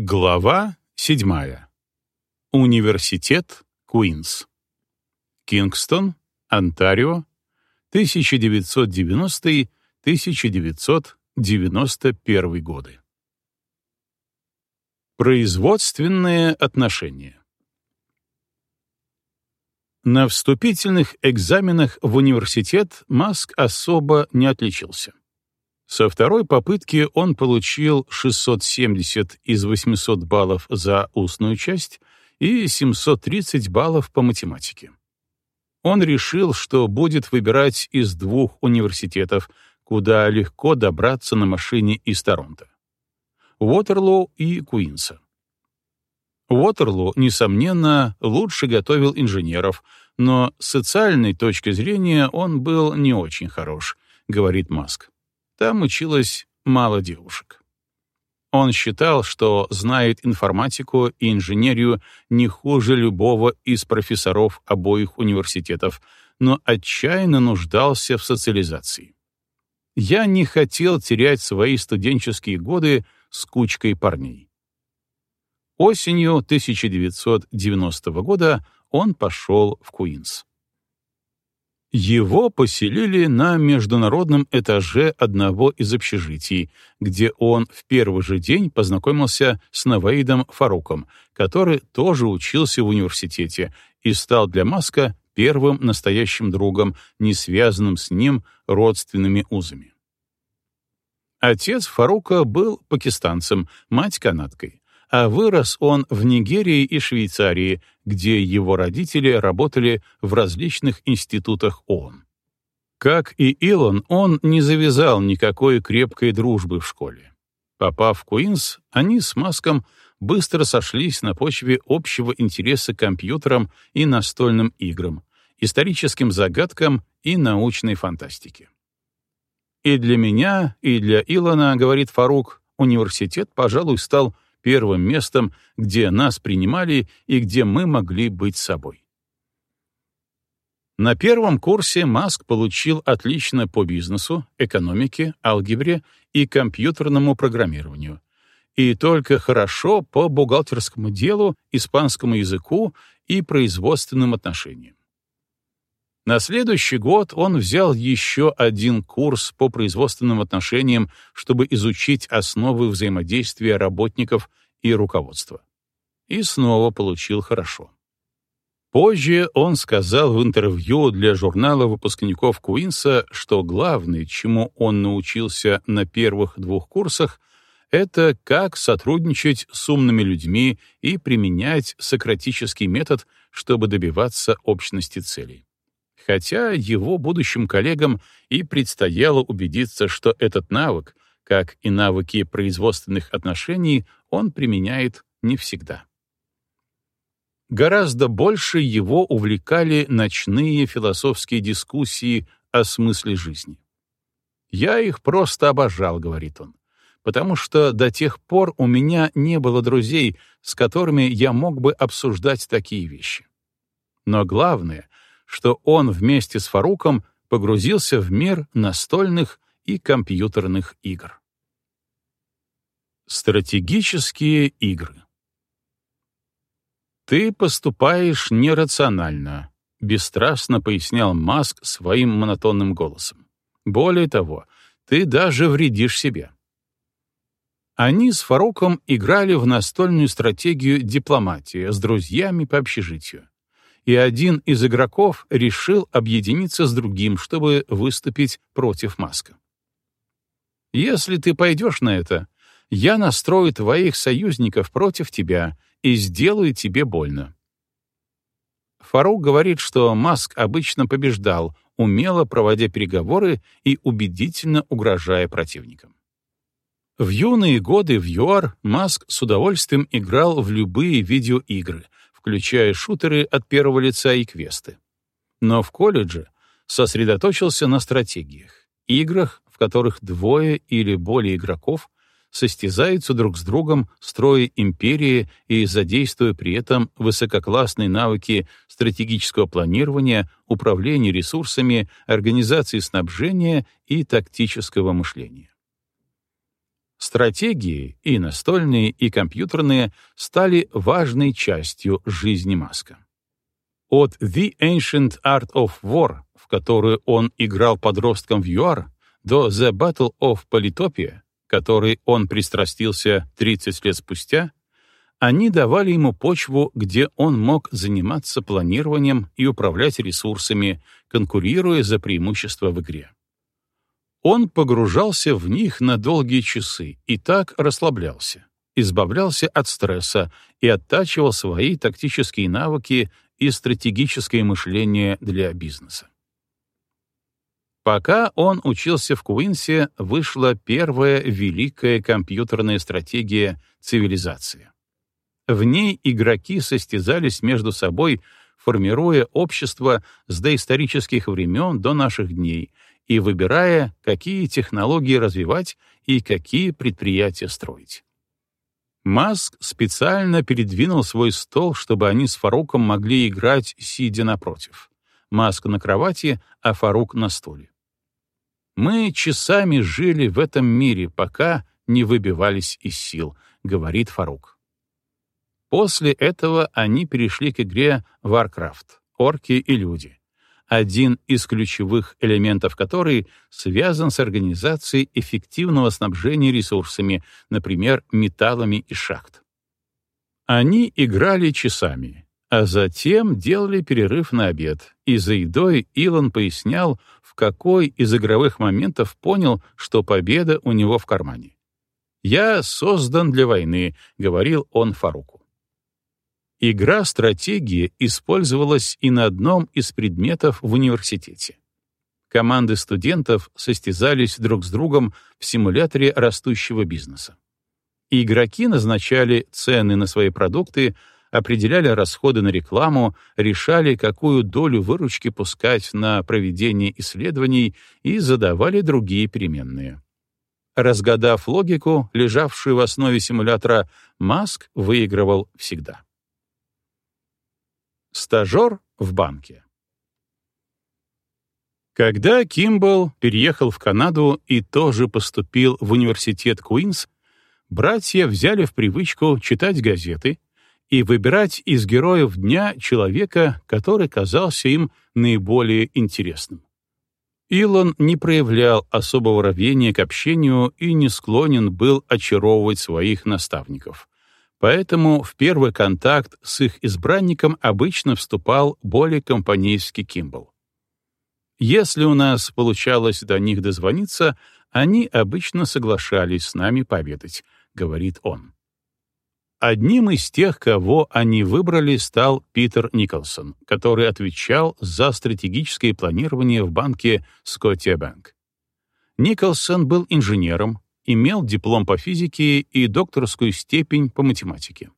Глава 7. Университет Куинс. Кингстон, Онтарио, 1990-1991 годы. Производственные отношения. На вступительных экзаменах в университет Маск особо не отличился. Со второй попытки он получил 670 из 800 баллов за устную часть и 730 баллов по математике. Он решил, что будет выбирать из двух университетов, куда легко добраться на машине из Торонто. Уотерлоу и Куинса. Уотерлоу, несомненно, лучше готовил инженеров, но с социальной точки зрения он был не очень хорош, говорит Маск. Там училось мало девушек. Он считал, что знает информатику и инженерию не хуже любого из профессоров обоих университетов, но отчаянно нуждался в социализации. Я не хотел терять свои студенческие годы с кучкой парней. Осенью 1990 года он пошел в Куинс. Его поселили на международном этаже одного из общежитий, где он в первый же день познакомился с Наваидом Фаруком, который тоже учился в университете и стал для Маска первым настоящим другом, не связанным с ним родственными узами. Отец Фарука был пакистанцем, мать — канадкой а вырос он в Нигерии и Швейцарии, где его родители работали в различных институтах ООН. Как и Илон, он не завязал никакой крепкой дружбы в школе. Попав в Куинс, они с Маском быстро сошлись на почве общего интереса к компьютерам и настольным играм, историческим загадкам и научной фантастике. И для меня, и для Илона, говорит Фарук, университет, пожалуй, стал первым местом, где нас принимали и где мы могли быть собой. На первом курсе Маск получил отлично по бизнесу, экономике, алгебре и компьютерному программированию, и только хорошо по бухгалтерскому делу, испанскому языку и производственным отношениям. На следующий год он взял еще один курс по производственным отношениям, чтобы изучить основы взаимодействия работников и руководства. И снова получил хорошо. Позже он сказал в интервью для журнала выпускников Куинса, что главное, чему он научился на первых двух курсах, это как сотрудничать с умными людьми и применять сократический метод, чтобы добиваться общности целей хотя его будущим коллегам и предстояло убедиться, что этот навык, как и навыки производственных отношений, он применяет не всегда. Гораздо больше его увлекали ночные философские дискуссии о смысле жизни. «Я их просто обожал», — говорит он, «потому что до тех пор у меня не было друзей, с которыми я мог бы обсуждать такие вещи. Но главное, что он вместе с Фаруком погрузился в мир настольных и компьютерных игр. Стратегические игры «Ты поступаешь нерационально», — бесстрастно пояснял Маск своим монотонным голосом. «Более того, ты даже вредишь себе». Они с Фаруком играли в настольную стратегию дипломатии с друзьями по общежитию и один из игроков решил объединиться с другим, чтобы выступить против Маска. «Если ты пойдешь на это, я настрою твоих союзников против тебя и сделаю тебе больно». Фарук говорит, что Маск обычно побеждал, умело проводя переговоры и убедительно угрожая противникам. В юные годы в ЮАР Маск с удовольствием играл в любые видеоигры — включая шутеры от первого лица и квесты. Но в колледже сосредоточился на стратегиях, играх, в которых двое или более игроков состязаются друг с другом, строя империи и задействуя при этом высококлассные навыки стратегического планирования, управления ресурсами, организации снабжения и тактического мышления. Стратегии, и настольные, и компьютерные, стали важной частью жизни Маска. От The Ancient Art of War, в которую он играл подростком в ЮАР, до The Battle of Polytopia, который он пристрастился 30 лет спустя, они давали ему почву, где он мог заниматься планированием и управлять ресурсами, конкурируя за преимущество в игре. Он погружался в них на долгие часы и так расслаблялся, избавлялся от стресса и оттачивал свои тактические навыки и стратегическое мышление для бизнеса. Пока он учился в Куинсе, вышла первая великая компьютерная стратегия цивилизации. В ней игроки состязались между собой, формируя общество с доисторических времен до наших дней и выбирая, какие технологии развивать и какие предприятия строить. Маск специально передвинул свой стол, чтобы они с Фаруком могли играть, сидя напротив. Маск на кровати, а Фарук на стуле. Мы часами жили в этом мире, пока не выбивались из сил, говорит Фарук. После этого они перешли к игре Warcraft — орки и люди, один из ключевых элементов которой связан с организацией эффективного снабжения ресурсами, например, металлами и шахт. Они играли часами, а затем делали перерыв на обед, и за едой Илон пояснял, в какой из игровых моментов понял, что победа у него в кармане. «Я создан для войны», — говорил он Фаруку. Игра стратегии использовалась и на одном из предметов в университете. Команды студентов состязались друг с другом в симуляторе растущего бизнеса. Игроки назначали цены на свои продукты, определяли расходы на рекламу, решали, какую долю выручки пускать на проведение исследований и задавали другие переменные. Разгадав логику, лежавшую в основе симулятора, Маск выигрывал всегда. Стажер в банке. Когда Кимбл переехал в Канаду и тоже поступил в университет Куинс, братья взяли в привычку читать газеты и выбирать из героев дня человека, который казался им наиболее интересным. Илон не проявлял особого рвения к общению и не склонен был очаровывать своих наставников. Поэтому в первый контакт с их избранником обычно вступал более компанейский Кимбл. Если у нас получалось до них дозвониться, они обычно соглашались с нами пообедать, говорит он. Одним из тех, кого они выбрали, стал Питер Николсон, который отвечал за стратегическое планирование в банке Scotiabank. Николсон был инженером, имел диплом по физике и докторскую степень по математике.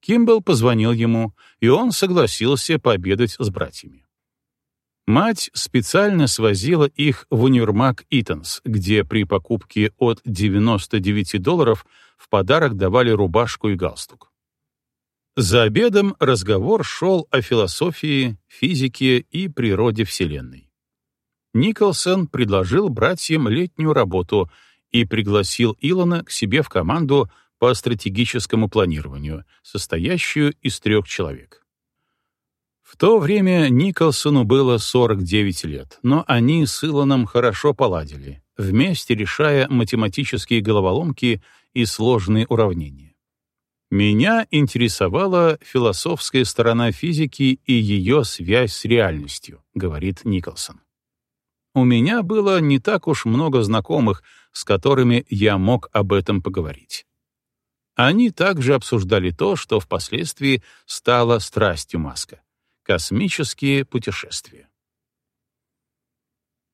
Кимбл позвонил ему, и он согласился пообедать с братьями. Мать специально свозила их в универмаг Итанс, где при покупке от 99 долларов в подарок давали рубашку и галстук. За обедом разговор шел о философии, физике и природе Вселенной. Николсон предложил братьям летнюю работу и пригласил Илона к себе в команду по стратегическому планированию, состоящую из трех человек. В то время Николсону было 49 лет, но они с Илоном хорошо поладили, вместе решая математические головоломки и сложные уравнения. Меня интересовала философская сторона физики и ее связь с реальностью, говорит Николсон. У меня было не так уж много знакомых, с которыми я мог об этом поговорить. Они также обсуждали то, что впоследствии стало страстью Маска — космические путешествия.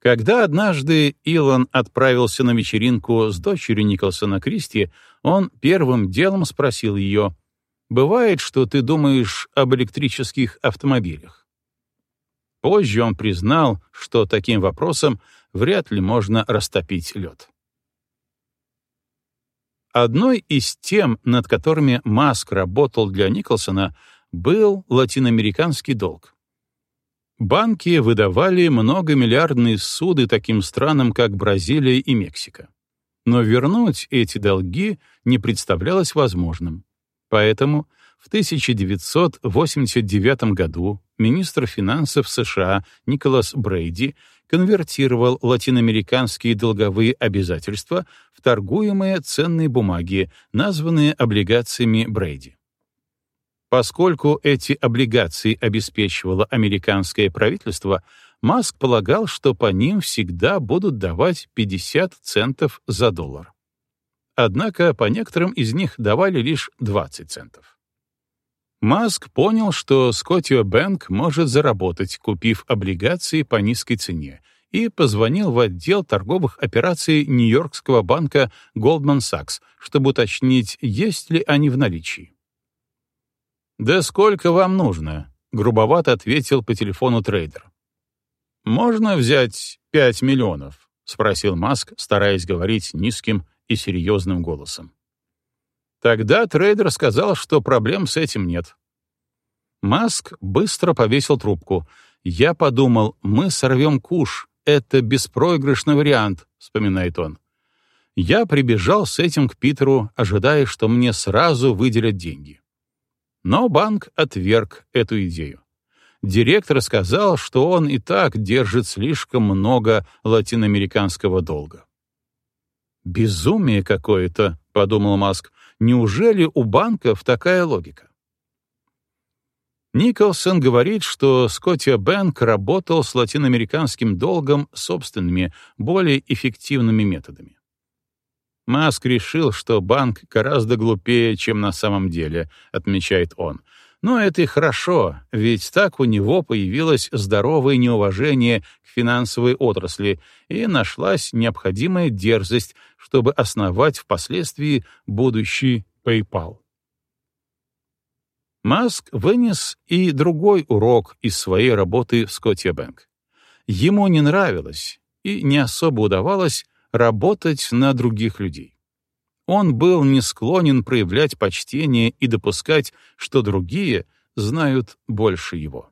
Когда однажды Илон отправился на вечеринку с дочерью Николсона Кристи, он первым делом спросил ее, «Бывает, что ты думаешь об электрических автомобилях?» Позже он признал, что таким вопросом вряд ли можно растопить лед. Одной из тем, над которыми Маск работал для Николсона, был латиноамериканский долг. Банки выдавали многомиллиардные суды таким странам, как Бразилия и Мексика. Но вернуть эти долги не представлялось возможным. Поэтому в 1989 году министр финансов США Николас Брейди конвертировал латиноамериканские долговые обязательства в торгуемые ценные бумаги, названные облигациями Брейди. Поскольку эти облигации обеспечивало американское правительство, Маск полагал, что по ним всегда будут давать 50 центов за доллар. Однако по некоторым из них давали лишь 20 центов. Маск понял, что Scotia Bank может заработать, купив облигации по низкой цене, и позвонил в отдел торговых операций Нью-Йоркского банка Goldman Sachs, чтобы уточнить, есть ли они в наличии. «Да сколько вам нужно?» — грубовато ответил по телефону трейдер. «Можно взять пять миллионов?» — спросил Маск, стараясь говорить низким и серьезным голосом. Тогда трейдер сказал, что проблем с этим нет. Маск быстро повесил трубку. «Я подумал, мы сорвем куш. Это беспроигрышный вариант», — вспоминает он. Я прибежал с этим к Питеру, ожидая, что мне сразу выделят деньги. Но банк отверг эту идею. Директор сказал, что он и так держит слишком много латиноамериканского долга. «Безумие какое-то», — подумал Маск. «Неужели у банков такая логика?» Николсон говорит, что Скотия Бэнк работал с латиноамериканским долгом собственными, более эффективными методами. Маск решил, что банк гораздо глупее, чем на самом деле, отмечает он. Но это и хорошо, ведь так у него появилось здоровое неуважение к финансовой отрасли и нашлась необходимая дерзость, чтобы основать впоследствии будущий PayPal. Маск вынес и другой урок из своей работы в Скотьябэнк. Ему не нравилось и не особо удавалось работать на других людей. Он был не склонен проявлять почтение и допускать, что другие знают больше его.